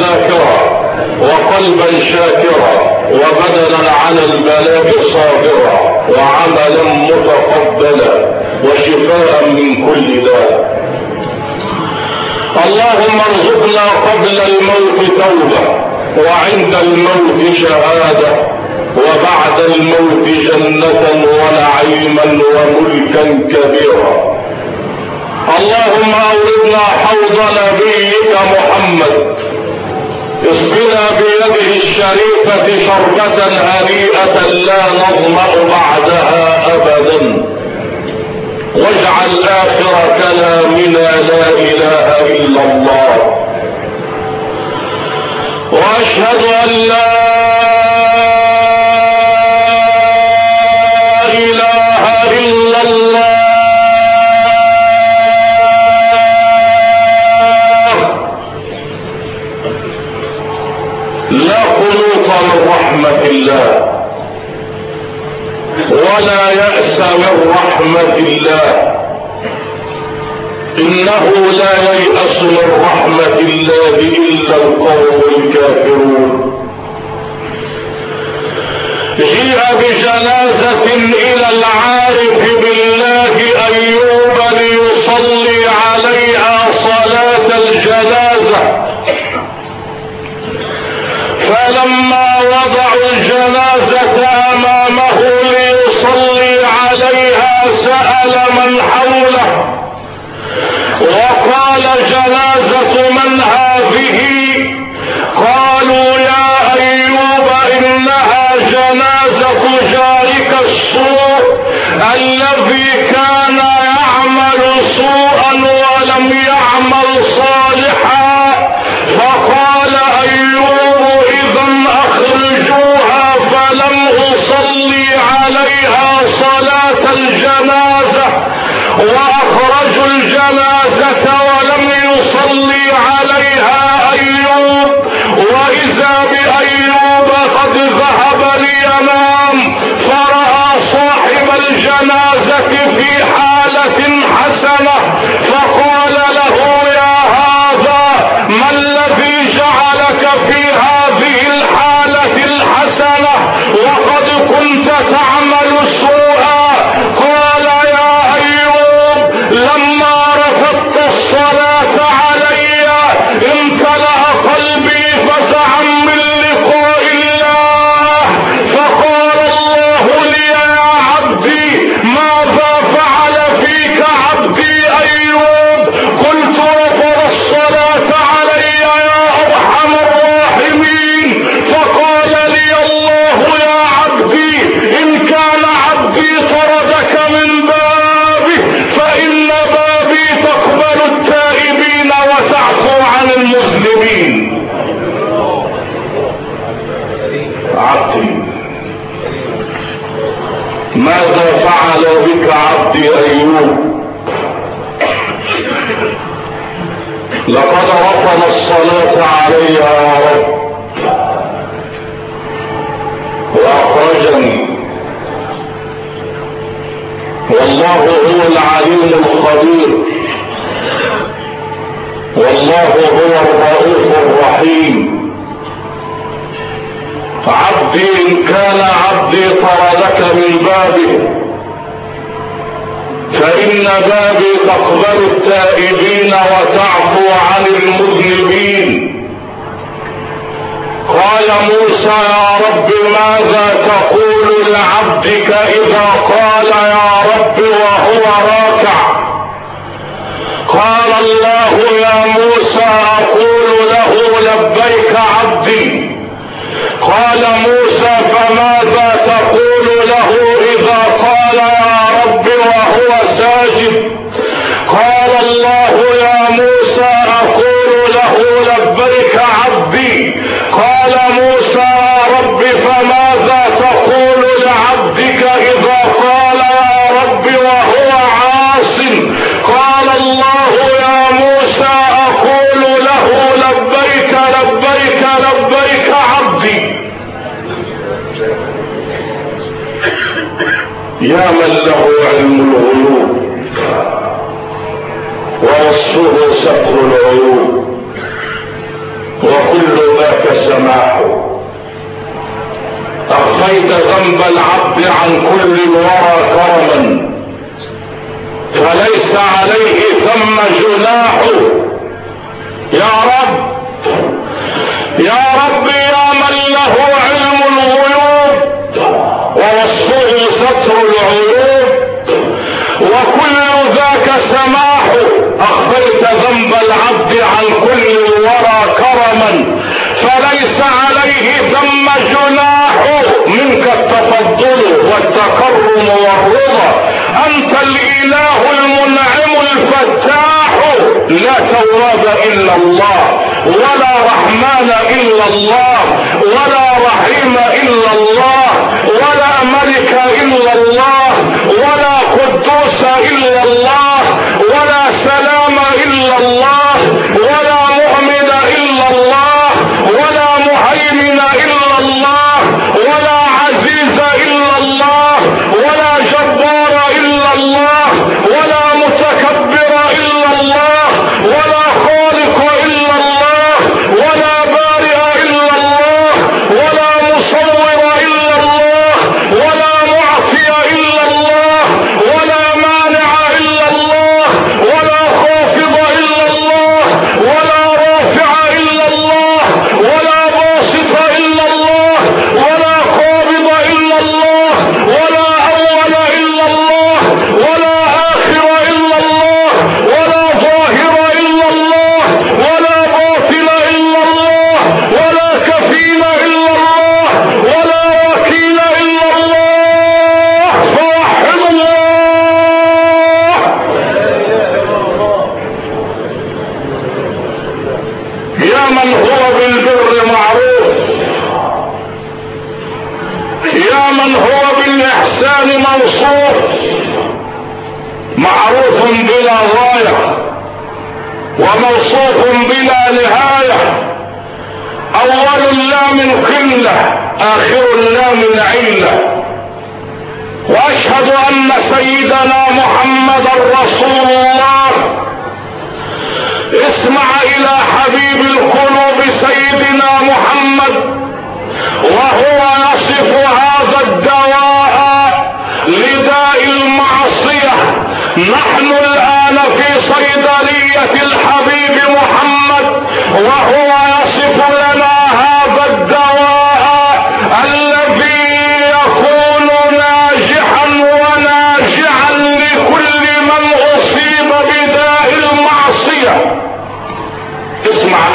ذاكرا وقلبا شاكرا وبدنا على البلاء صابرا وعملا متقبلا وشفاء من كل داء. اللهم ارزقنا قبل الموت توبة وعند الموت شهادة وبعد الموت جنة ونعيما وملكا كبيرا. اللهم أوردنا حوض نبيك محمد اسقنا بيده الشريفة شربة هنيئة لا نظمأ بعدها أبدا. واجعل آخر كلامنا لا إله إلا الله. وأشهد أن لا الله. إنه لا ييأس من رحمة الله إلا القوم الكافرون. جيء بجنازة إلى العارف بالله أيوب ليصلي عليها صلاة الجنازة. فلما وضعوا الجنازة أمامه سأل من حوله وقال جنازة عبدي إن كان عبدي طردك من بابه. فإن بابي تقبل التائبين وتعفو عن المذنبين. قال موسى يا رب ماذا تقول لعبدك إذا قال يا رب وهو راكع? قال الله يا موسى أقول له لبيك قال موسى ستر العيوب وكل ذاك سماح أخفيت ذنب العبد عن كل الورى كرما فليس عليه ثم جناح. يا رب يا رب يا من له علم الغيوب ووصفه ستر العيوب وكل ذاك سماح. ذنب العبد عن كل الورى كرما فليس عليه ثم جناح منك التفضل والتكرم والرضا. أنت الإله المنعم الفتاح. لا تواب إلا الله ولا رحمن إلا الله ولا رحيم إلا الله ولا ملك إلا الله ولا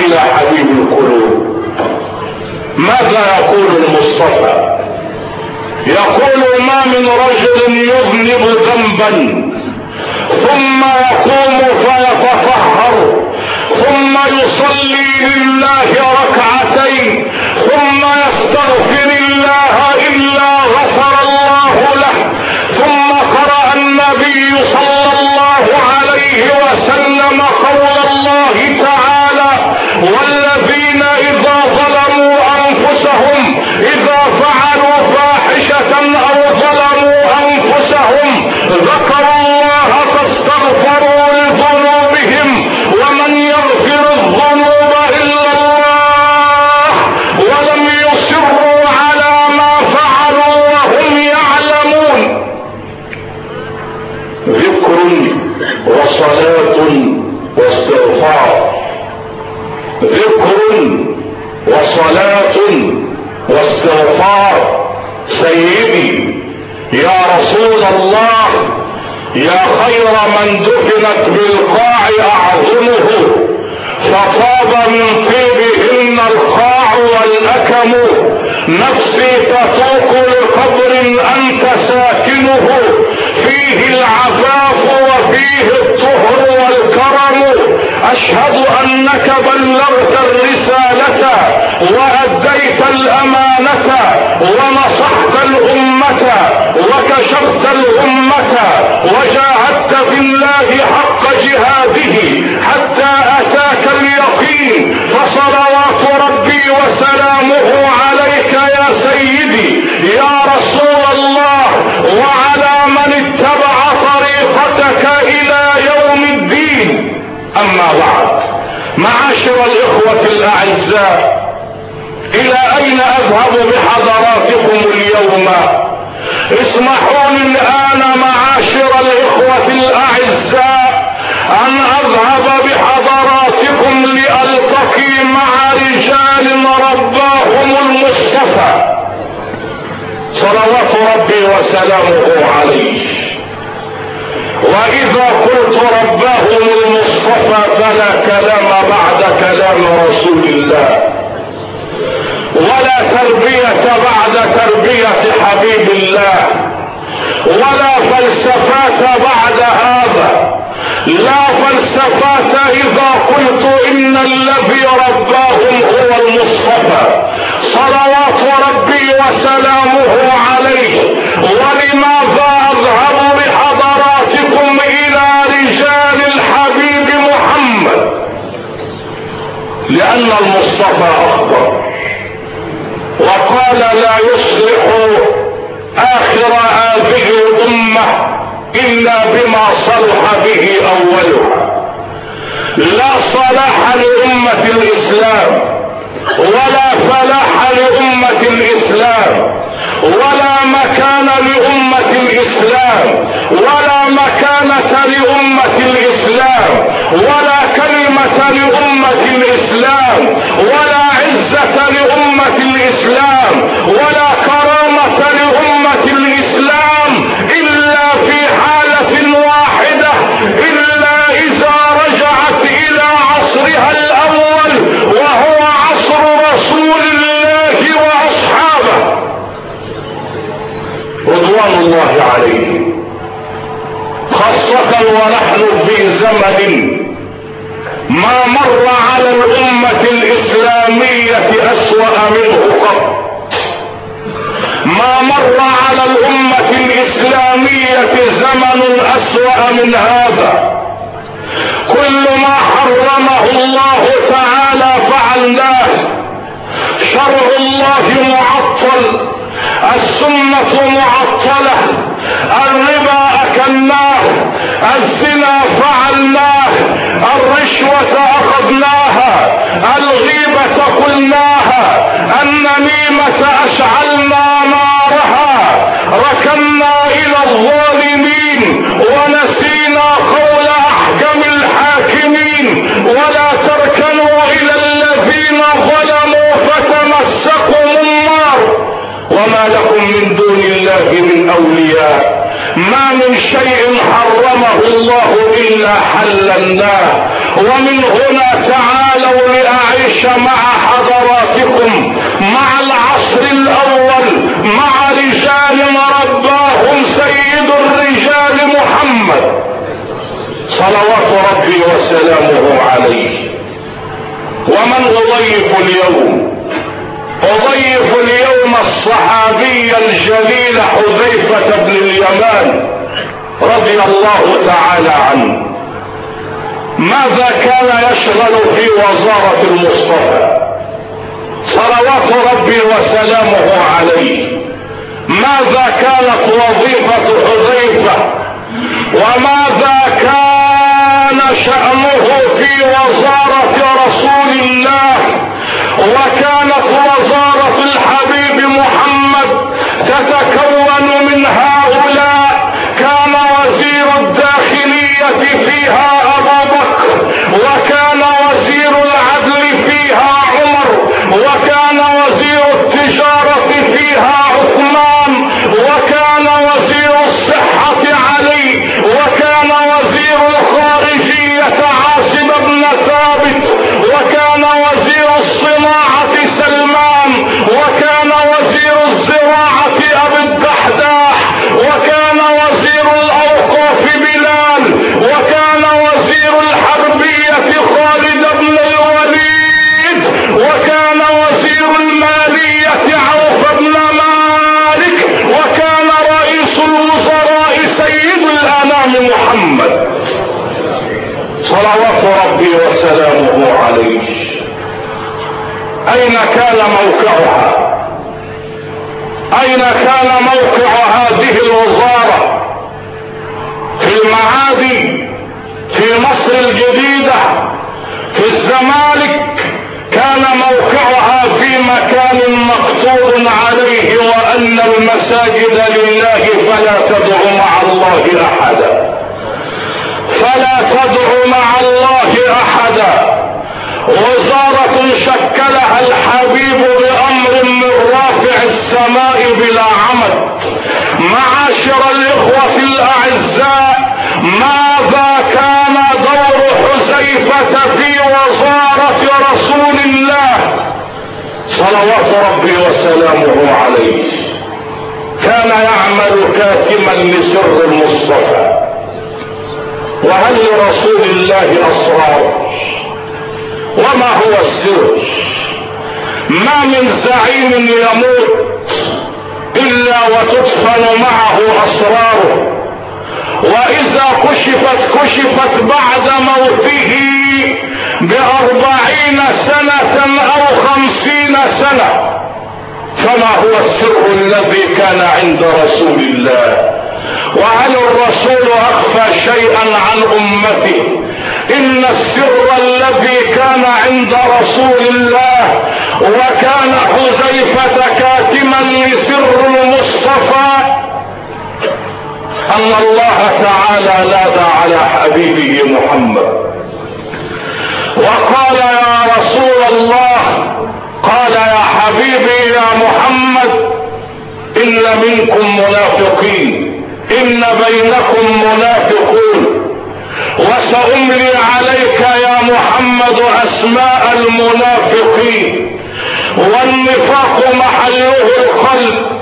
إلى حبيب القلوب. ماذا يقول المصطفى؟ يقول ما من رجل يذنب ذنبا ثم يقوم فيتطهر ثم يصلي لله ركعتين ثم يستغفر الله إلا غفر الله له ثم قرأ النبي صلى الله عليه وسلم يا خير من دفنت بالقاع أعظمه فطاب من طيبهن القاع والأكم. نفسي تطوق لقبر أنت ساكنه فيه العفاف وفيه الطهر والكرم. أشهد أنك بلغت الرسالة وأديت الأمانة ونصحت الأمة وكشفت الأمة وجاهدت في الله حق جهاده حتى أتاك اليقين فصلوات ربي وسلامه عليك يا سيدي يا رسول الله وعلى من اتبع طريقتك أما بعد. معاشر الإخوة الأعزاء إلى أين أذهب بحضراتكم اليوم؟ اسمحوا لي الآن معاشر الإخوة الأعزاء أن أذهب بحضراتكم لألتقي مع رجال رباهم المصطفى. صلوات ربي وسلامه عليه. وإذا قلت رباهم المصطفى فلا كلام بعد كلام رسول الله. ولا تربية بعد تربية حبيب الله. ولا فلسفات بعد هذا. لا فلسفات إذا قلت إن الذي رباهم هو المصطفى. صلوات ربي وسلامه عليه. ولماذا لأن المصطفى اخبر وقال لا يصلح آخر هذه الأمة إلا بما صلح به اولها لا صلاح لأمة الإسلام ولا فلاح لأمة الإسلام ولا مكان لأمة الإسلام ولا مكانة لأمة الإسلام ولا كلمة لأمة الإسلام ولا عزة لأمة الإسلام ولا كرامة لأمة الإسلام إلا في حالة واحدة إلا إذا رجعت إلى عصرها الأول وهو عصر رسول الله وأصحابه. رضوان الله عليهم خاصة ونحن في زمن ما مر على الأمة الإسلامية أسوأ منه قط. ما مر على الأمة الإسلامية زمن أسوأ من هذا. كل ما حرمه الله تعالى فعلناه. شرع الله معطل. السنة معطلة. الربا أكلناه. الزنا فعلناه. الرشوة أخذناها الغيبة قلناها النميمة أشعلنا نارها. ركنا إلى الظالمين. ونسينا قول أحكم الحاكمين. ولا تركنوا إلى الذين ظلموا فتمسكوا النار. وما لكم من دون الله من أولياء. ما من شيء حرمه الله إلا حللناه ومن هنا تعالوا لأعيش مع حضراتكم مع العصر الأول مع رجال رباهم سيد الرجال محمد. صلوات ربي وسلامه عليه. ومن أضيف اليوم؟ أضيف اليوم الصحابي الجليل حذيفة بن اليمان رضي الله تعالى عنه. ماذا كان يشغل في وزارة المصطفى؟ صلوات ربي وسلامه عليه. ماذا كانت وظيفة حذيفة؟ وماذا كان شأنه في وزارة رسول الله؟ وكانت وزارة الحبيب محمد تتكون من هؤلاء عثمان صلوات ربي وسلامه عليه. أين كان موقعها؟ أين كان موقع هذه الوزارة؟ في المعادي في مصر الجديدة في الزمالك كان موقعها في مكان مكتوب عليه وأن المساجد لله فلا تدعوا مع الله أحدا. فلا تدعوا مع الله أحدا. وزارة شكلها الحبيب بأمر من رافع السماء بلا عمد. معاشر الإخوة الأعزاء ماذا كان دور حذيفة في وزارة رسول الله؟ صلوات ربي وسلامه عليه. كان يعمل كاتما لسر المصطفى. وهل لرسول الله أسرار؟ وما هو السر ما من زعيم يموت إلا وتدفن معه أسراره. وإذا كشفت كشفت بعد موته بأربعين سنة أو خمسين سنة. فما هو السر الذي كان عند رسول الله؟ وهل الرسول أخفى شيئا عن أمته؟ إن السر الذي كان عند رسول الله وكان حذيفة كاتما لسر المصطفى أن الله تعالى نادى على حبيبه محمد. وقال يا رسول الله قال يا حبيبي يا محمد إن منكم منافقين. إن بينكم منافقون. وسأملي عليك يا محمد أسماء المنافقين. والنفاق محله القلب.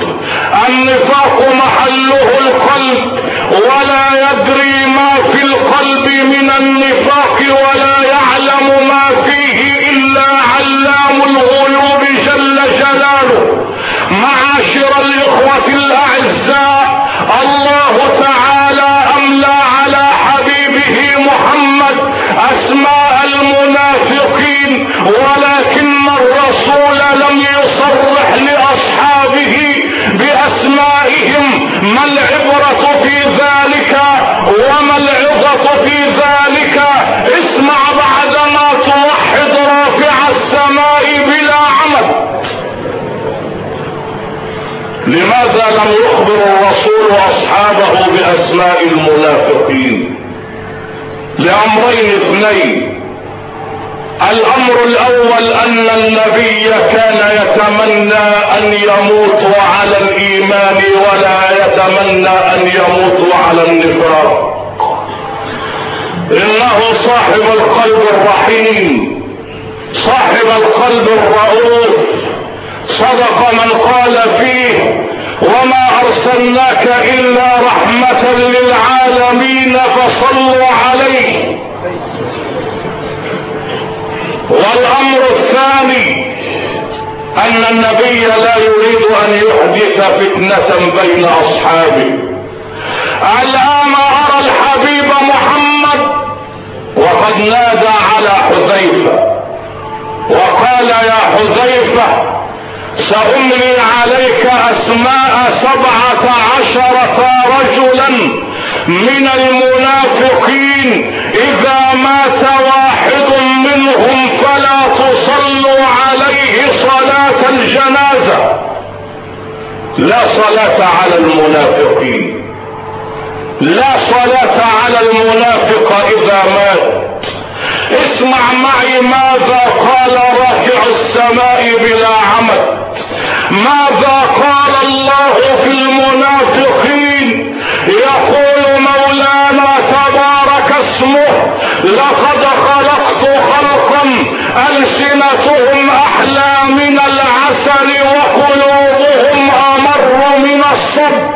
النفاق محله القلب. ولا يدري ما في القلب من النفاق ولا يعلم ما فيه إلا علام الغيوب جل جلاله. أسماء المنافقين ولكن الرسول لم يصرح لأصحابه بأسمائهم. ما العبرة في ذلك؟ وما العظة في ذلك؟ اسمع بعدما توحد رافع السماء بلا عمد لماذا لم يخبر الرسول أصحابه بأسماء المنافقين؟ لأمرين اثنين. الأمر الأول أن النبي كان يتمنى أن يموت على الإيمان ولا يتمنى أن يموت على النفاق إنه صاحب القلب الرحيم صاحب القلب الرؤوف. صدق من قال فيه وما أرسلناك إلا رحمة للعالمين فصلوا عليه. والأمر الثاني أن النبي لا يريد أن يحدث فتنة بين أصحابه. الآن أرى الحبيب محمد وقد نادى على حذيفة. وقال يا حذيفة سأملي عليك أسماء سبعة عشرة رجلا من المنافقين. إذا مات واحد منهم فلا تصلوا عليه صلاة الجنازة. لا صلاة على المنافقين. لا صلاة على المنافق إذا مات. اسمع معي ماذا قال رافع السماء بلا عمد. ماذا قال الله في المنافقين؟ يقول مولانا تبارك اسمه لقد خلقت خلقا ألسنتهم أحلى من العسل وقلوبهم أمر من الصبر.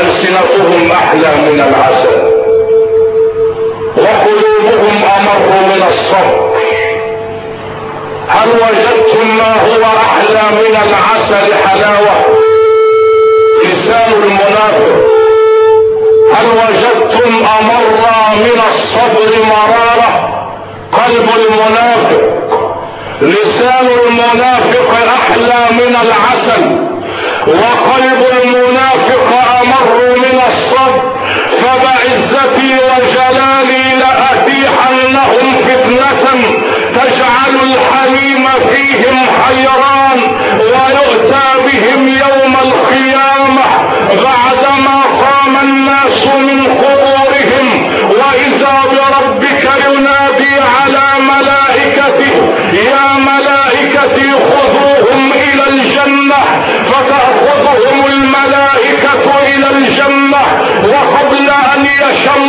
ألسنتهم أحلى من العسل. وقلوبهم أمر من الصبر. هل وجدتم ما هو أحلى من العسل حلاوة؟ لسان المنافق. هل وجدتم أمر من الصبر مرارة؟ قلب المنافق. لسان المنافق أحلى من العسل. وقلب المنافق أمر من الصبر. فبعزتي وجلالي اتيحا فتنة تجعل الحليم فيهم حيران ويؤتى بهم يوم القيامة بعدما قام الناس من قبورهم. وإذا بربك ينادي على ملائكته يا ملائكتي خذوهم إلى الجنة فتأخذهم الملائكة إلى الجنة وقبل أن يشم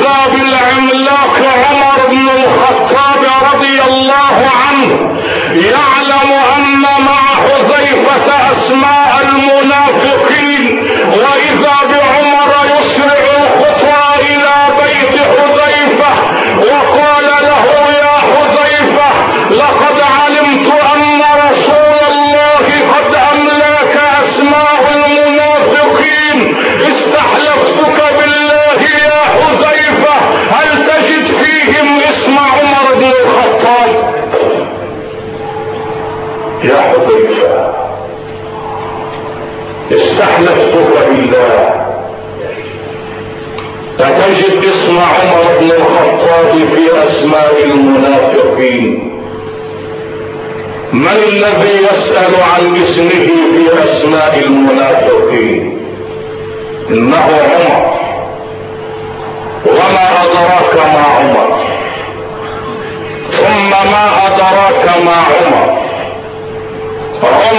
كتاب العملاق عمر بن الخطاب رضي الله عنه يعلم أن مع حذيفة أسماء المنافقين وإذا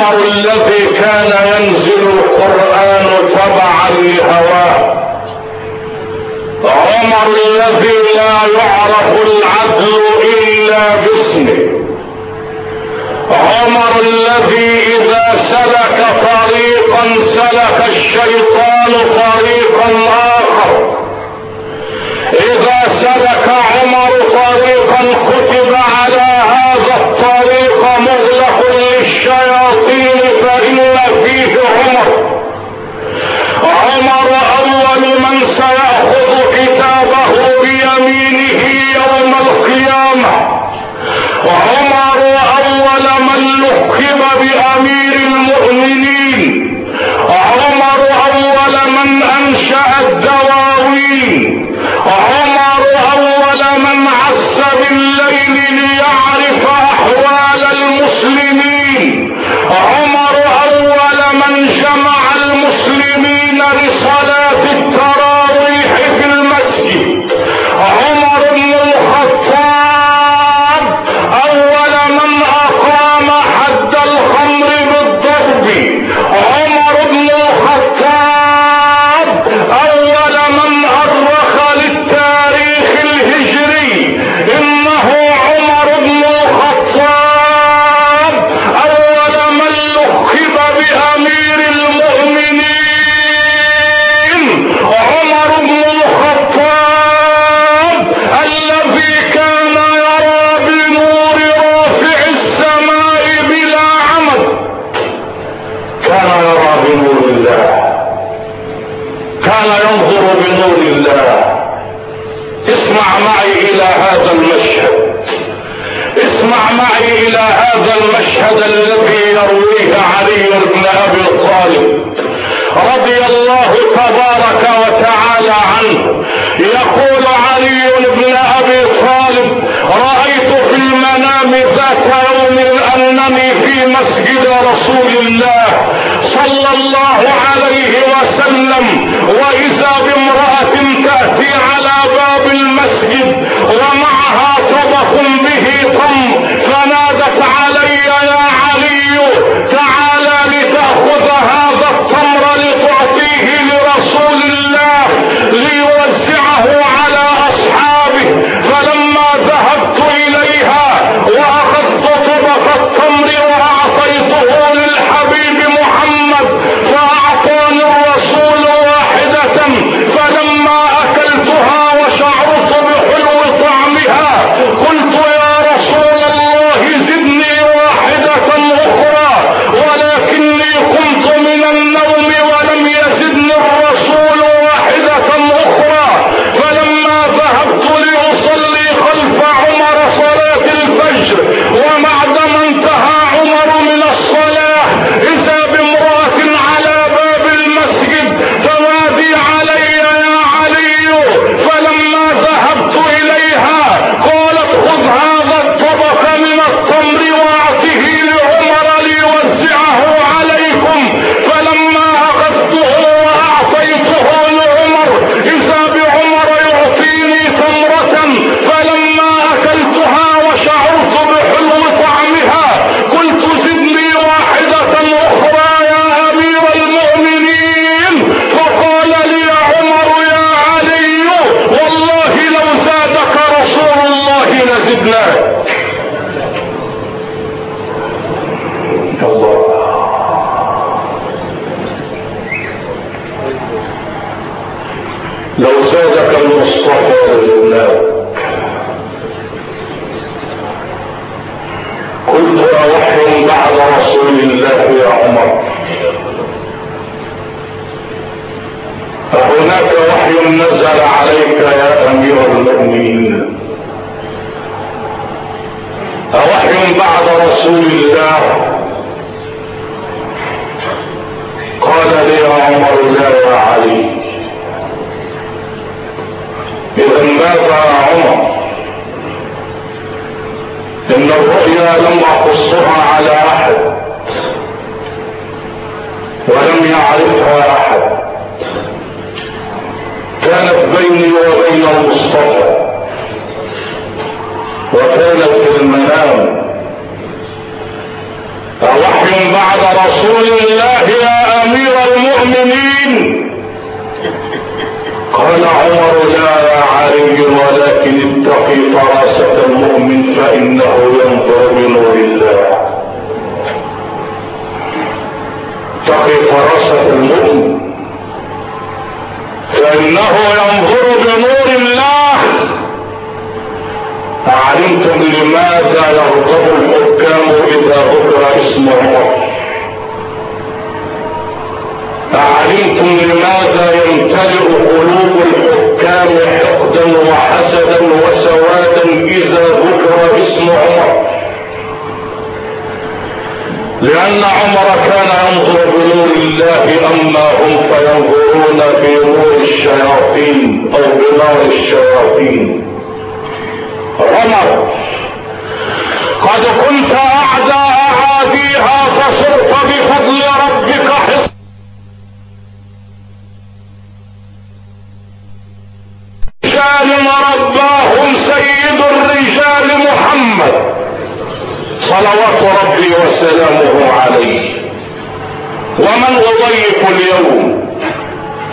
الذي كان ينزل القرآن تبعا لهواه. عمر الذي لا يعرف العدل إلا باسمه. عمر الذي إذا سلك طريقا سلك الشيطان طريقا آخر. إذا سلك عمر طريقا كتب على هذا القيامة. وعمر أول من لقب بأمير المؤمنين. أعلمتم لماذا يغضب الحكام إذا ذكر اسم عمر أعلمتم لماذا يمتلئ قلوب الحكام حقدا وحسدا وسوادا إذا ذكر اسم عمر. لأن عمر كان ينظر بنور الله أما هم فينظرون بنور الشياطين أو بنار الشياطين. عمر. قد كنت اعدى اعاديها فصرت بفضل ربك حصنا. رجال مرباهم سيد الرجال محمد. صلوات ربي وسلامه عليه. ومن أضيف اليوم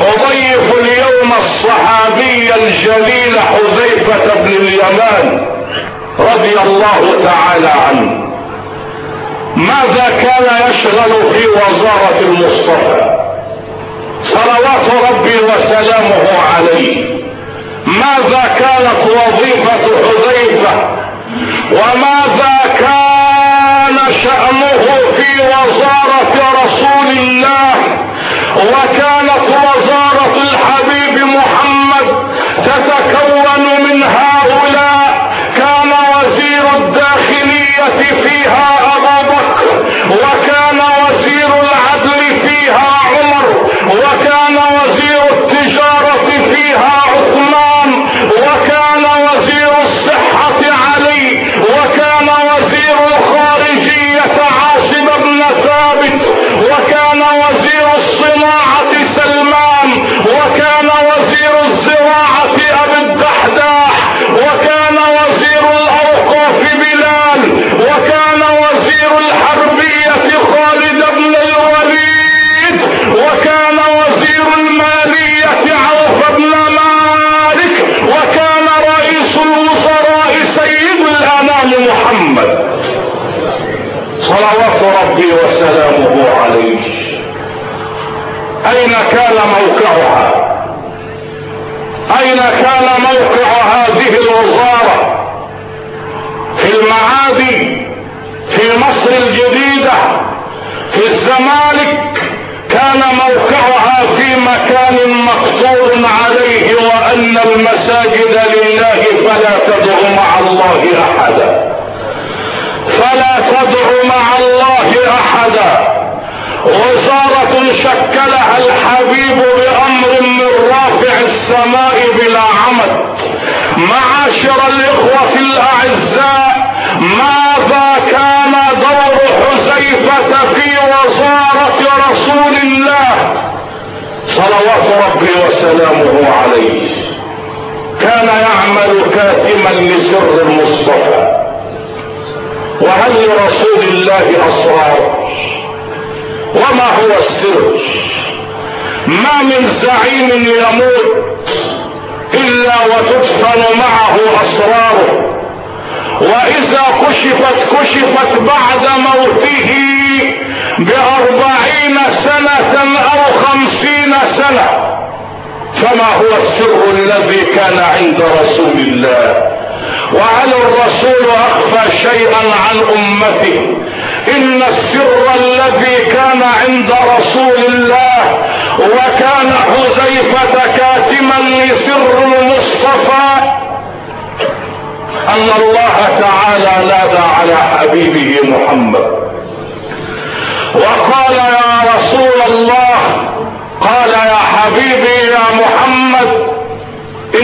أضيف اليوم الصحابي الجليل حذيفة بن اليمان رضي الله تعالى عنه. ماذا كان يشغل في وزارة المصطفى؟ صلوات ربي وسلامه عليه. ماذا كانت وظيفة حذيفة؟ وماذا كان شأنه في وزارة رسول الله؟ وكانت وزارة الحبيب محمد تتكون من هؤلاء كان وزير الداخلية فيها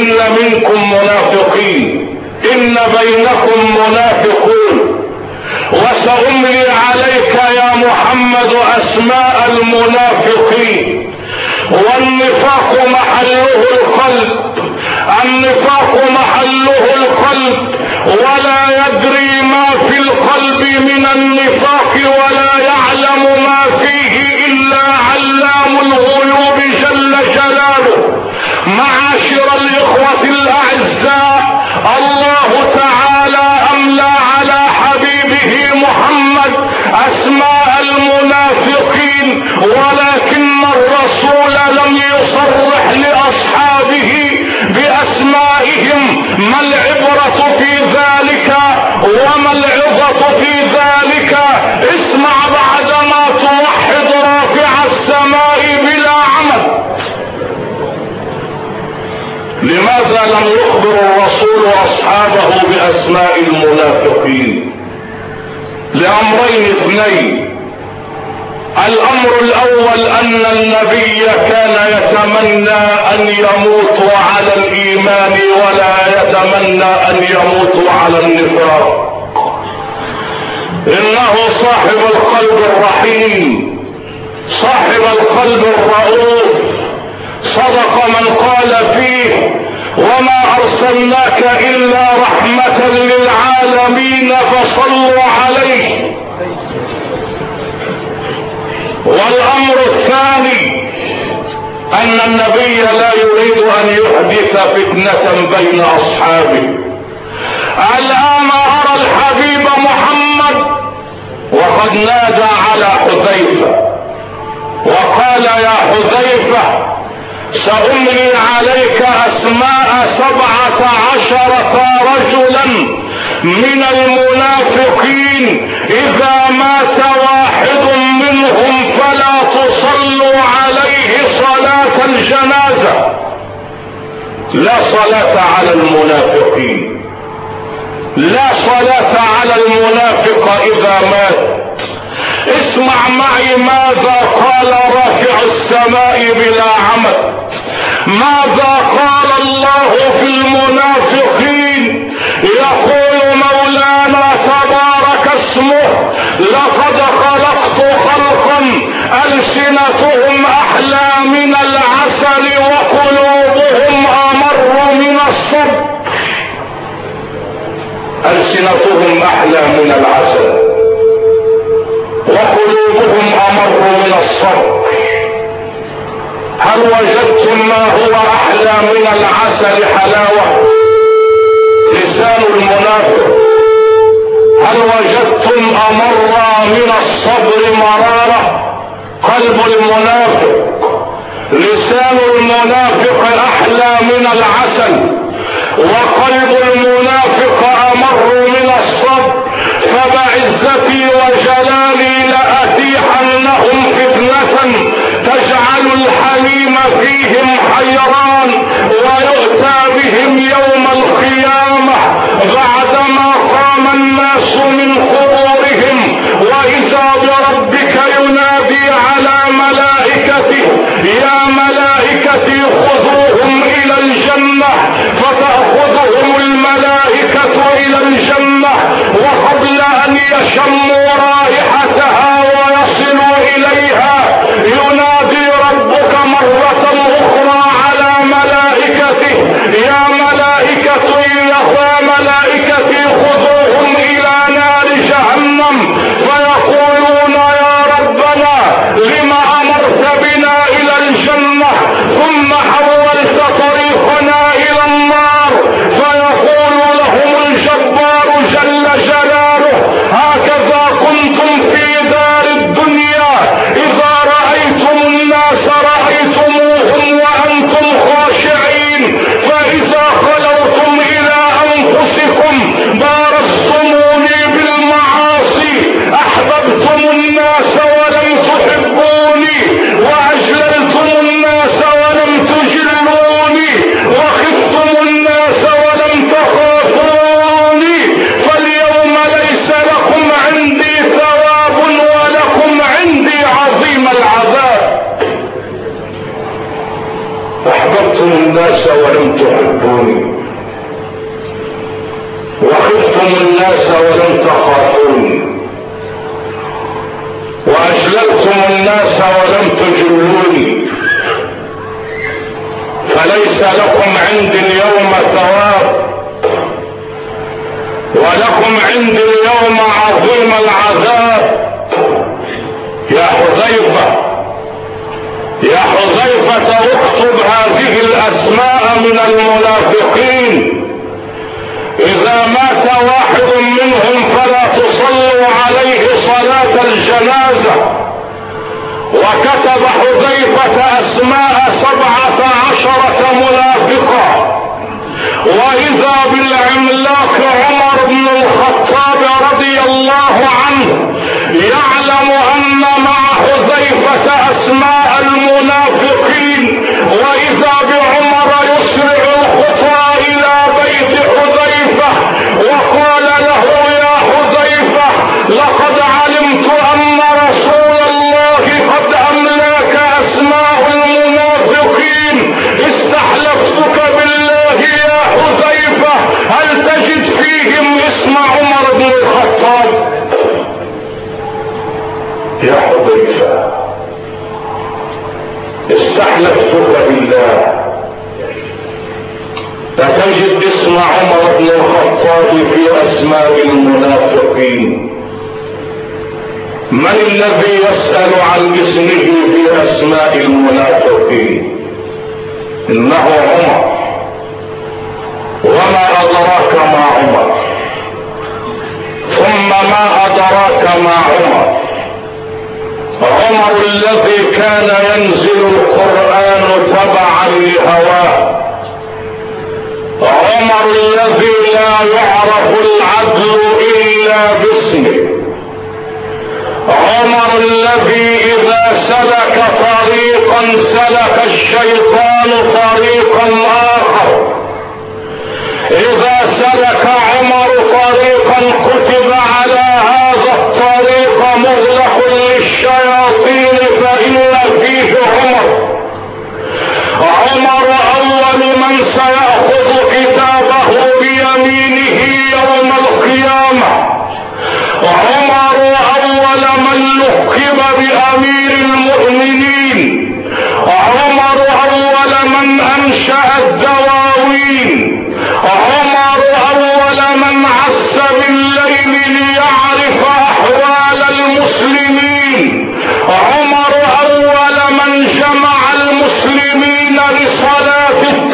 ان منكم منافقين. إن بينكم منافقون. وسأملي عليك يا محمد أسماء المنافقين. والنفاق محله القلب. النفاق محله القلب. ولا يدري ما في القلب من النفاق ولا يعلم ما فيه إلا علام الغيوب جل جلاله. معاشر الإخوة الأعزاء الله تعالى أملى على حبيبه محمد أسماء المنافقين ولكن الرسول لم يصرح لأصحابه بأسمائهم ما العبرة في ذلك وما العظة في ذلك؟ اسمع بعدما لماذا لم يخبر الرسول أصحابه بأسماء المنافقين؟ لأمرين اثنين. الأمر الأول أن النبي كان يتمنى أن يموت على الإيمان ولا يتمنى أن يموت على النفاق. إنه صاحب القلب الرحيم صاحب القلب الرؤوف. صدق من قال فيه وما أرسلناك إلا رحمة للعالمين فصلوا عليه. والأمر الثاني أن النبي لا يريد أن يحدث فتنة بين أصحابه. الآن أرى الحبيب محمد وقد نادى على حذيفة. وقال يا حذيفة سأملي عليك أسماء سبعة عشرة رجلا من المنافقين. إذا مات واحد منهم فلا تصلوا عليه صلاة الجنازة. لا صلاة على المنافقين. لا صلاة على المنافق إذا مات. اسمع معي ماذا قال رافع السماء بلا عمد. ماذا قال الله في المنافقين؟ يقول مولانا تبارك اسمه لقد خلقت خلقا ألسنتهم أحلى من العسل وقلوبهم أمر من الصبر ألسنتهم أحلى من العسل. وقلوبهم أمر من الصبر. هل وجدتم ما هو أحلى من العسل حلاوة؟ لسان المنافق. هل وجدتم أمر من الصبر مرارة؟ قلب المنافق. لسان المنافق أحلى من العسل. وقلب المنافق عزتي وجلالي لأتيحا لهم فتنة تجعل الحليم فيهم حيران ويؤتى بهم يوم القيامة بعدما قام الناس شمو عن الذي يسأل عن اسمه في أسماء المنافقين. إنه عمر. وما أدراك ما عمر. ثم ما أدراك ما عمر. عمر الذي كان ينزل القرآن تبعا لهواه. عمر الذي لا يعرف العدل إلا باسمه. عمر الذي إذا سلك طريقا سلك الشيطان طريقا آخر. إذا سلك عمر طريقا كتب على هذا الطريق مغلق للشياطين فإن فيه عمر. عمر أول من سيأخذ كتابه بيمينه يوم القيامة. عمر قال من لقب بأمير المؤمنين. عمر أول من أنشأ الدواوين. عمر أول من عس بالليل ليعرف أحوال المسلمين. عمر أول من جمع المسلمين لصلاة التراويح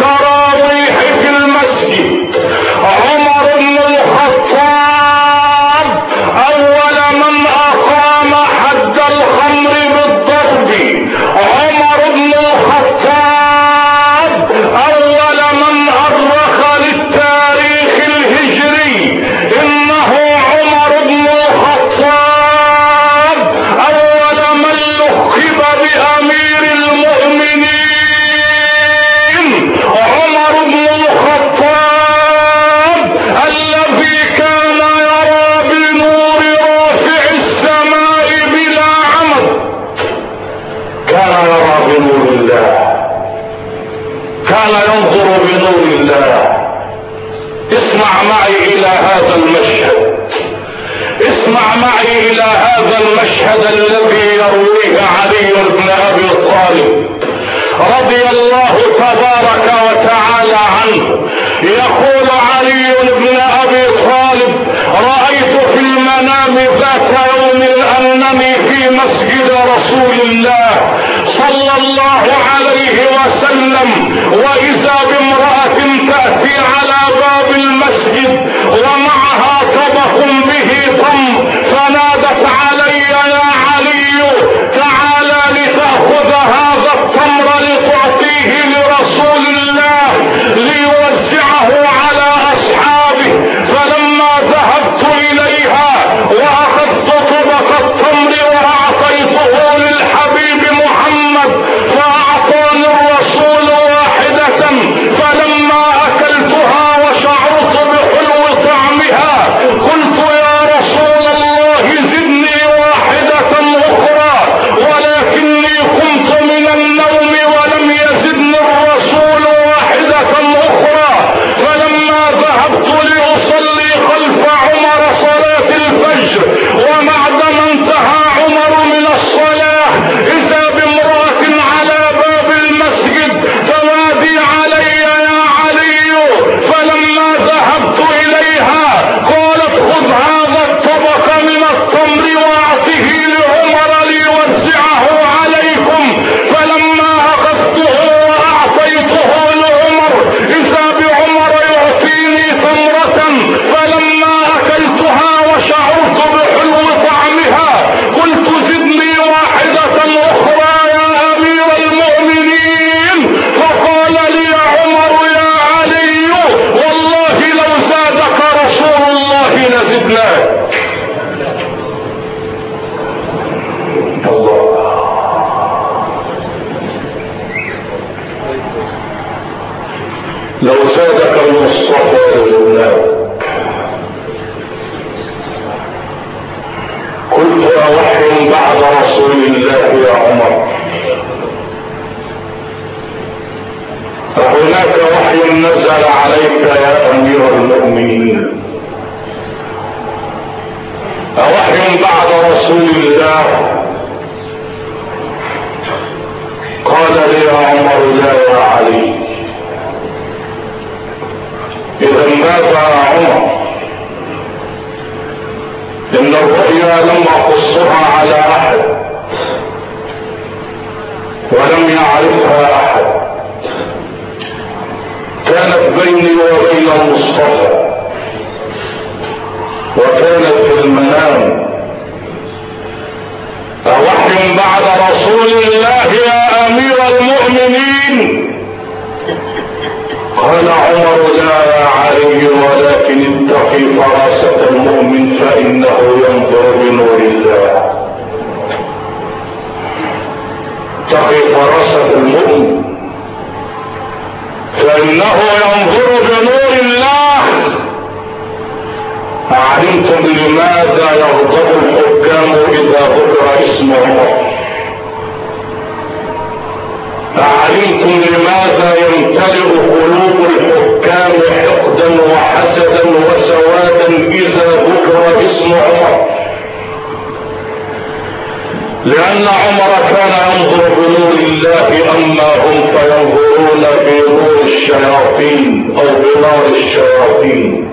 لأن عمر كان ينظر بنور الله أما هم فينظرون بنور الشياطين أو بنار الشياطين.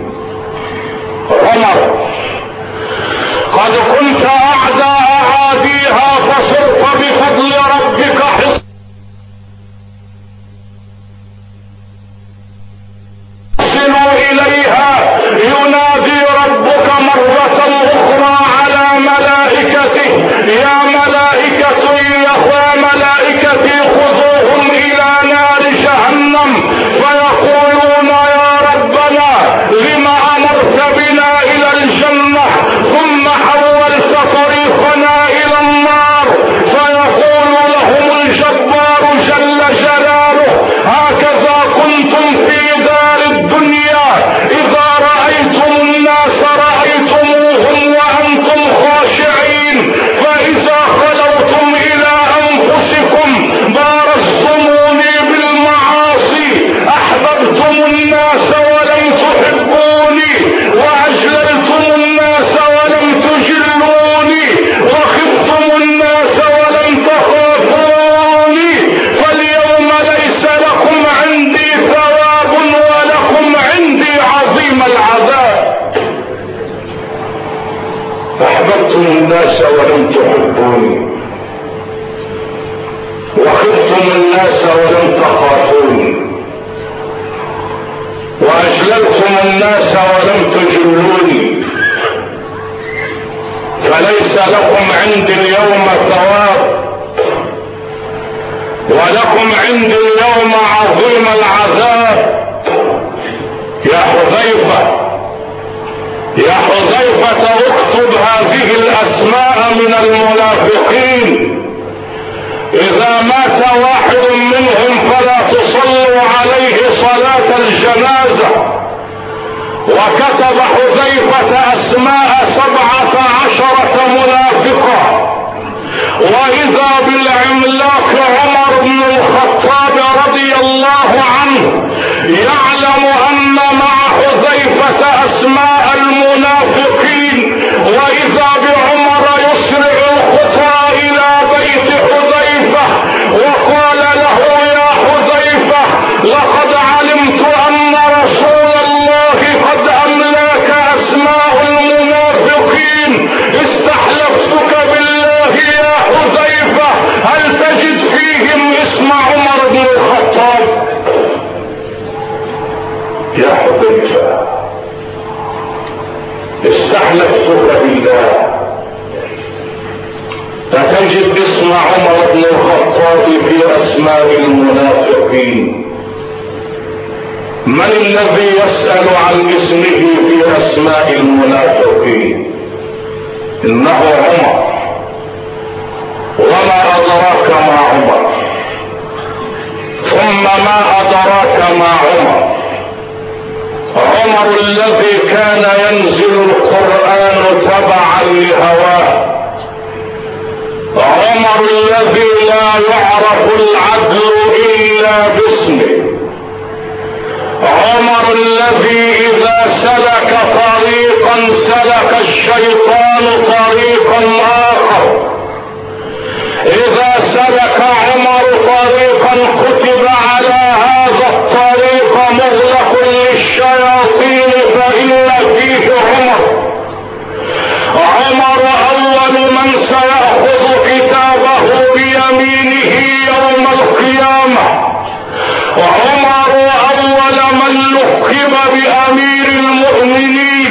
عمر قد كنت أعدى أعاديها فصرت بفضل لكم عندي اليوم ثواب ولكم عندي اليوم عظيم العذاب. يا حذيفة يا حذيفة اكتب هذه الأسماء من المنافقين. إذا مات واحد منهم فلا تصلوا عليه صلاة الجنازة. وكتب حذيفة أسماء سبعة عشر وإذا بالعملاق عمر بن الخطاب رضي الله عنه يعلم أن مع حذيفة أسماء المؤمنين يا حذيفة استحلف سر بالله فتجد اسم عمر بن الخطاب في أسماء المنافقين. من الذي يسأل عن اسمه في أسماء المنافقين؟ إنه عمر. وما أدراك ما عمر. ثم ما أدراك ما عمر عمر الذي كان ينزل القرآن تبعا لهواه. عمر الذي لا يعرف العدل إلا باسمه. عمر الذي إذا سلك طريقا سلك الشيطان طريقا آخر. إذا سلك وعمر أول من لقب بأمير المؤمنين.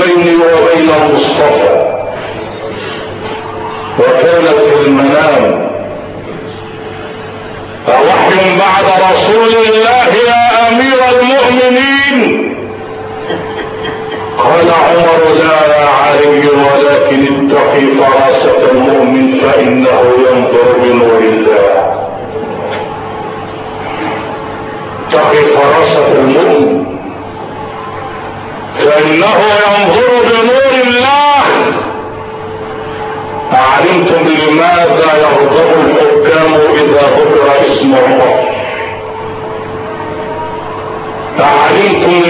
فبعزتي وجهي المصطفى. وكانت في المنام. فوحي بعد رسول الله يا أمير المؤمنين. قال عمر لا يا علي ولكن اتقي فراسة المؤمن فإنه ينظر بنور الله. اتقي فراسة المؤمن فإنه الله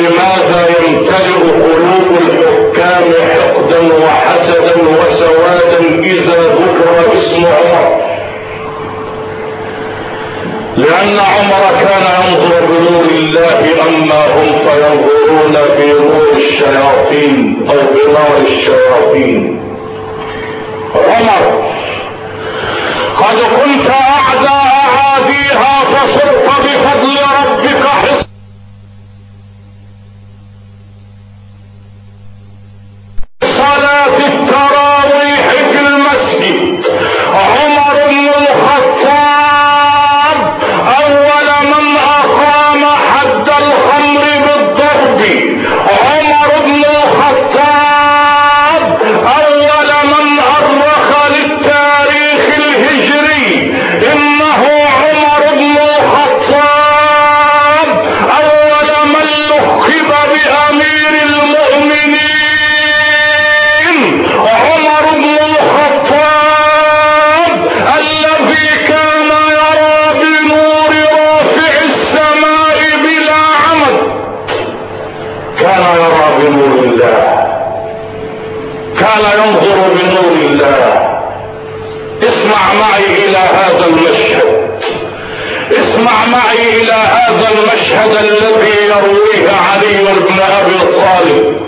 لماذا يمتلئ قلوب الحكام حقدا وحسدا وسوادا إذا ذكر اسم عمر؟ لأن عمر كان ينظر بنور الله أما هم فينظرون بنور الشياطين أو بنار الشياطين. عمر قد كنت اسمع معي إلى هذا المشهد. اسمع معي إلى هذا المشهد الذي يرويه علي بن أبي طالب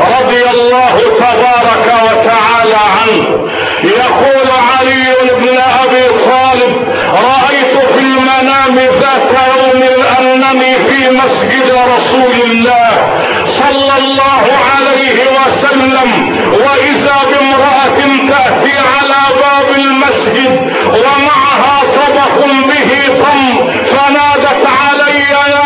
رضي الله تبارك وتعالى عنه. يقول علي بن أبي طالب رأيت في المنام ذات يوم أنني في مسجد رسول الله صلى الله عليه وسلم وإذا بامرأة تأتي على باب المسجد ومعها طبق به طم فنادت علي يا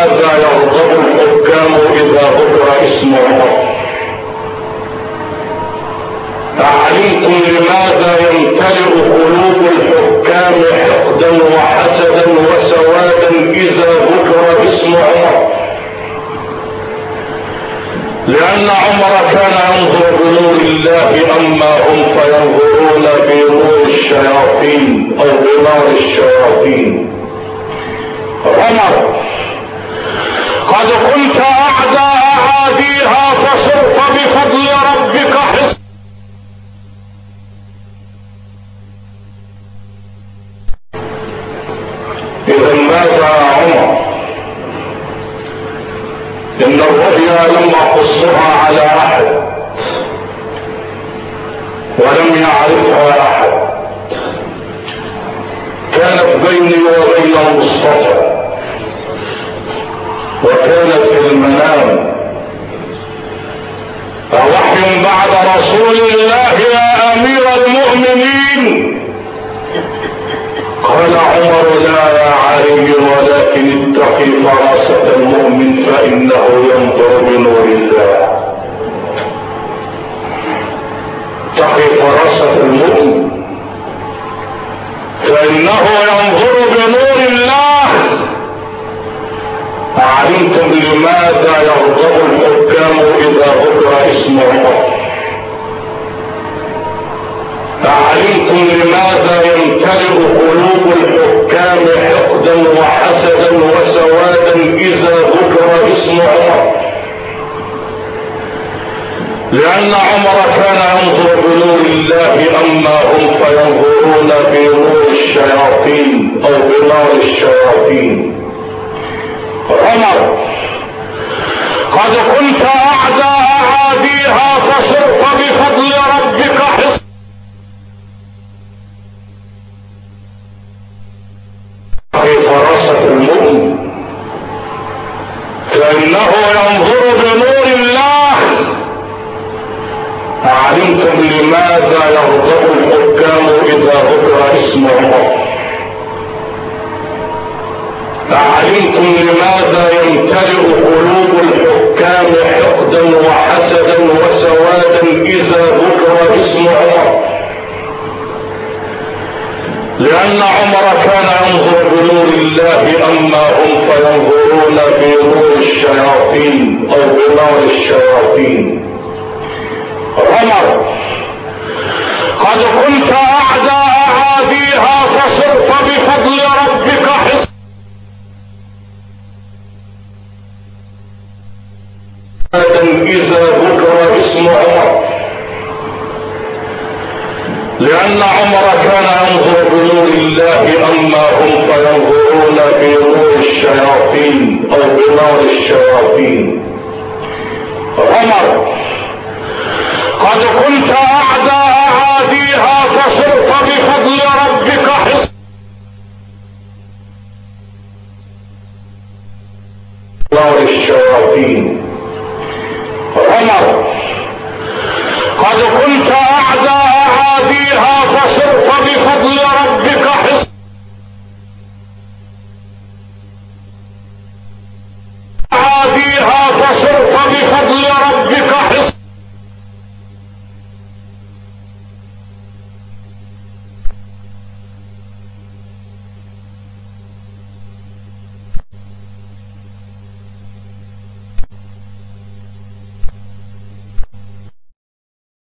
ماذا يغضب الحكام إذا ذكر اسم عمر تعليق لماذا يمتلئ قلوب الحكام حقدا وحسدا وسوادا إذا ذكر اسم عمر؟ لأن عمر كان ينظر بنور الله أما هم فينظرون بنور الشياطين أو بنار الشياطين. عمر قد قلت أعداء اعاديها فصرت بفضل ربك حصنا اذا ماذا عمر؟ إن الرؤيا لما قد كنت